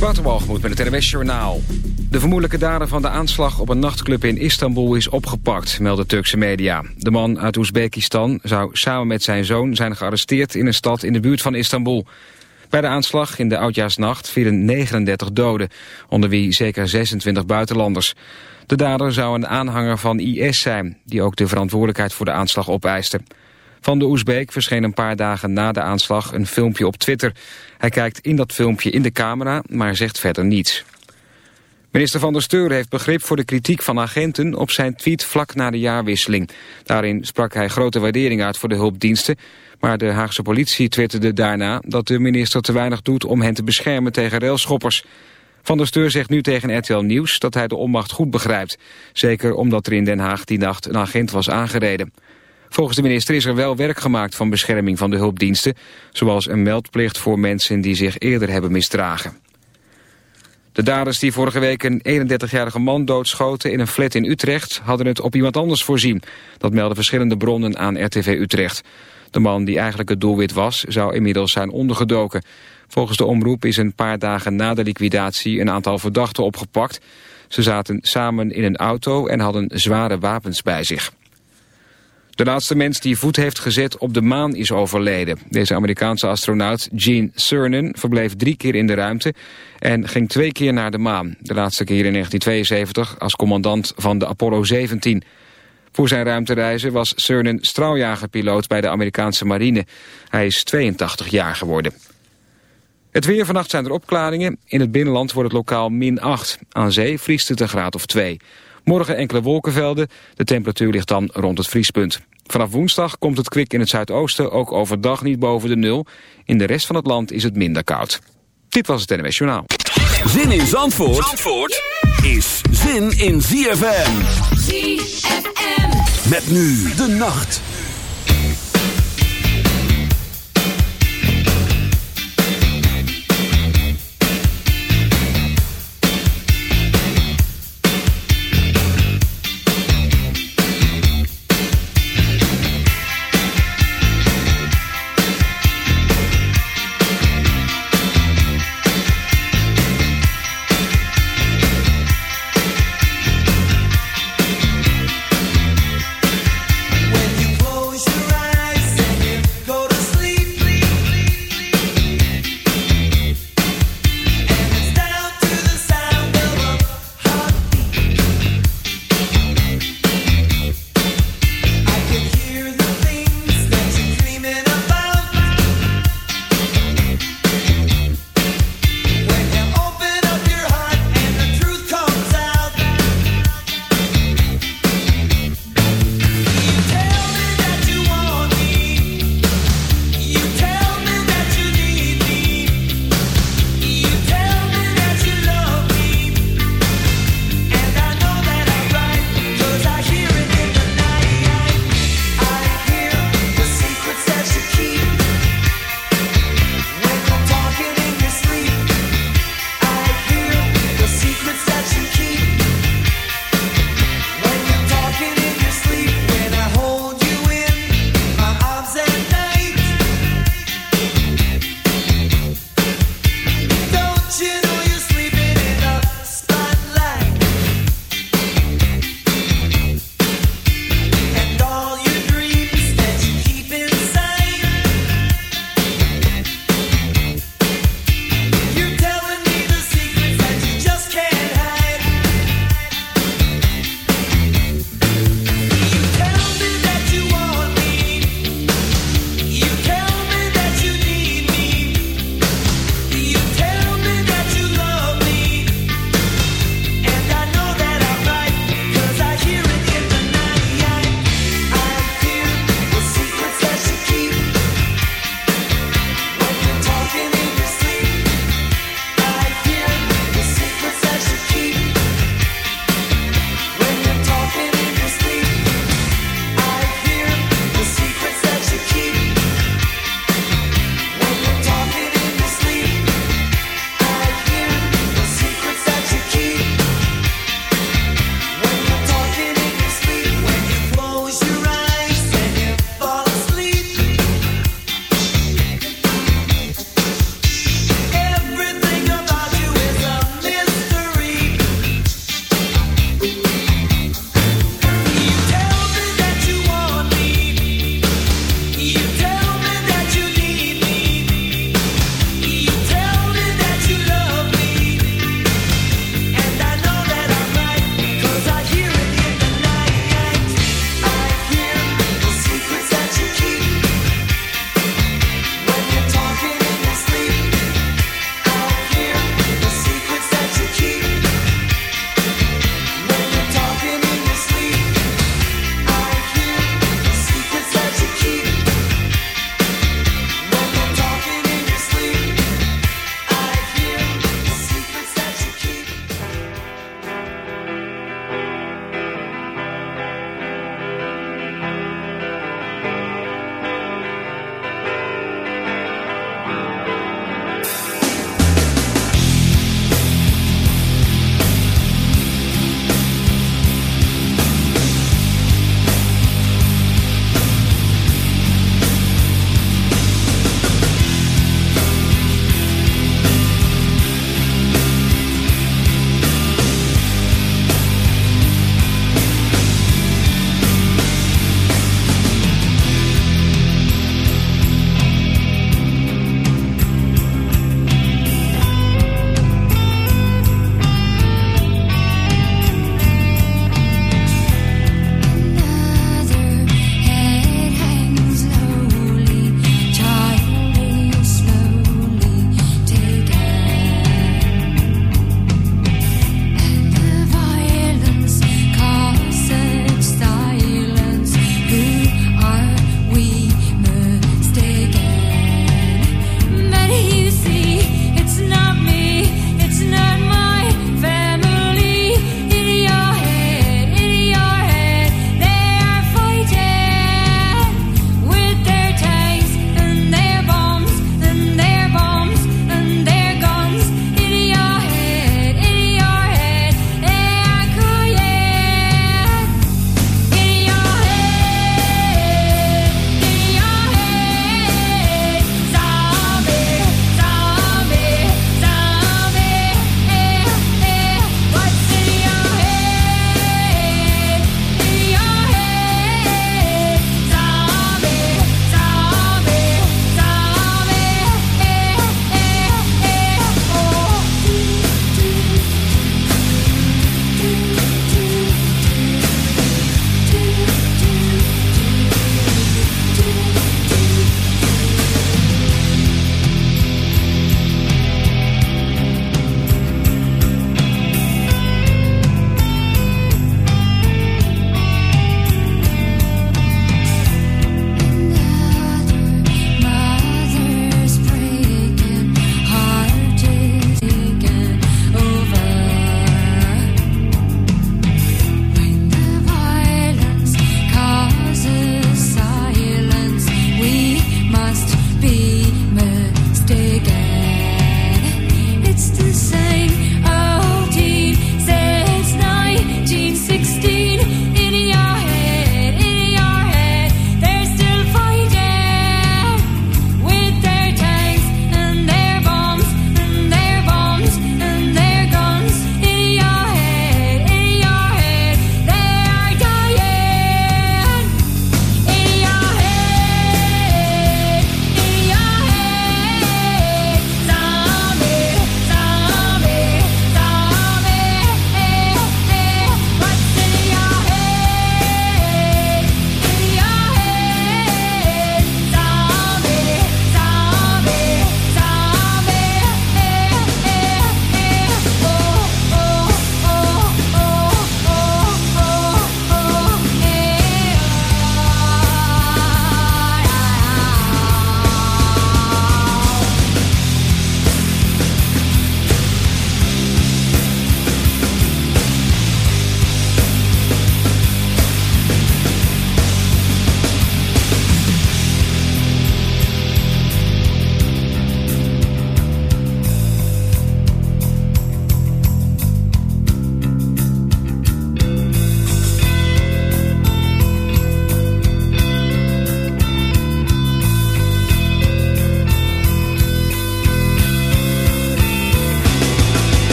Waterbalgemoed met het RWS Journaal. De vermoedelijke dader van de aanslag op een nachtclub in Istanbul is opgepakt, melden Turkse media. De man uit Oezbekistan zou samen met zijn zoon zijn gearresteerd in een stad in de buurt van Istanbul. Bij de aanslag in de Oudjaarsnacht vielen 39 doden, onder wie zeker 26 buitenlanders. De dader zou een aanhanger van IS zijn, die ook de verantwoordelijkheid voor de aanslag opeiste. Van de Oezbeek verscheen een paar dagen na de aanslag een filmpje op Twitter. Hij kijkt in dat filmpje in de camera, maar zegt verder niets. Minister van der Steur heeft begrip voor de kritiek van agenten op zijn tweet vlak na de jaarwisseling. Daarin sprak hij grote waardering uit voor de hulpdiensten, maar de Haagse politie twitterde daarna dat de minister te weinig doet om hen te beschermen tegen railschoppers. Van der Steur zegt nu tegen RTL Nieuws dat hij de onmacht goed begrijpt. Zeker omdat er in Den Haag die nacht een agent was aangereden. Volgens de minister is er wel werk gemaakt van bescherming van de hulpdiensten, zoals een meldplicht voor mensen die zich eerder hebben misdragen. De daders die vorige week een 31-jarige man doodschoten in een flat in Utrecht hadden het op iemand anders voorzien. Dat melden verschillende bronnen aan RTV Utrecht. De man die eigenlijk het doelwit was, zou inmiddels zijn ondergedoken. Volgens de omroep is een paar dagen na de liquidatie een aantal verdachten opgepakt. Ze zaten samen in een auto en hadden zware wapens bij zich. De laatste mens die voet heeft gezet op de maan is overleden. Deze Amerikaanse astronaut Gene Cernan verbleef drie keer in de ruimte en ging twee keer naar de maan. De laatste keer in 1972 als commandant van de Apollo 17. Voor zijn ruimtereizen was Cernan straaljagerpiloot bij de Amerikaanse marine. Hij is 82 jaar geworden. Het weer vannacht zijn er opklaringen. In het binnenland wordt het lokaal min 8. Aan zee vriest het een graad of 2. Morgen enkele wolkenvelden. De temperatuur ligt dan rond het vriespunt. Vanaf woensdag komt het kwik in het zuidoosten ook overdag niet boven de nul. In de rest van het land is het minder koud. Dit was het NWS Journaal. Zin in Zandvoort, Zandvoort is zin in ZFM. ZFM. Met nu de nacht.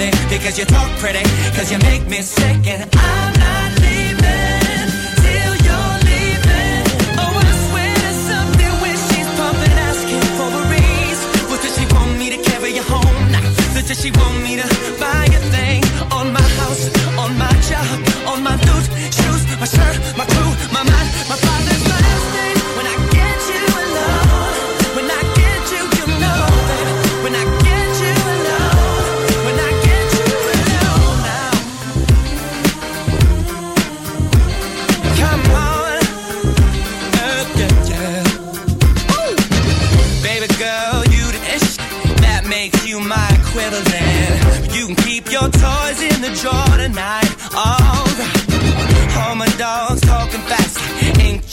pretty, because you talk pretty, because you make me sick, and I'm not leaving till you're leaving. Oh, I swear there's something when she's pumping, asking for a raise. What does she want me to carry you home? Does she want me to buy